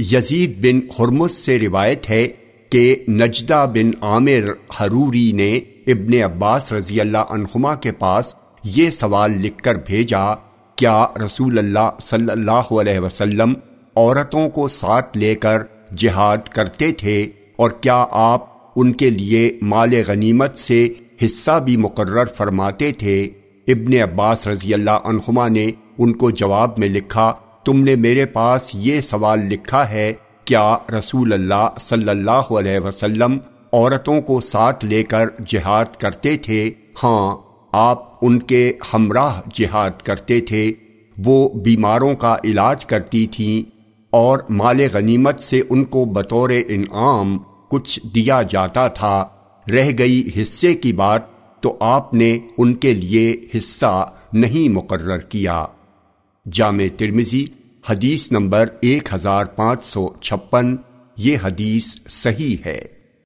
یزید بن حرمس سے روایت ہے کہ نجدہ بن عامر حروری نے ابن عباس رضی اللہ عنہما کے پاس یہ سوال لکھ کر بھیجا، کیا رسول اللہ صلی اللہ علیہ وسلم عورتوں کو ساتھ لے کر جہاد کرتے تھے اور کیا آپ ان کے لیے مال غنیمت سے حصہ بھی مقرر فرماتے تھے؟ ابن عباس رضی اللہ عنہما نے ان کو جواب میں لکھا تم نے میرے پاس یہ سوال لکھا ہے، کیا رسول اللہ صلی اللہ علیہ وسلم عورتوں کو ساتھ لے کر جہاد کرتے تھے؟ ہاں آپ ان کے ہمراہ جہاد کرتے تھے۔ وہ بیماروں کا علاج کرتی تھیں اور مال غنیمت سے ان کو بطور انعام کچھ دیا جاتا تھا۔ رہ گئی حصے کی بات تو آپ نے ان کے لیے حصہ نہیں مقرر کیا۔ جامع ترمزی حدیث نمبر ایک ہزار پانچ سو چھپن یہ حدیث صحیح ہے۔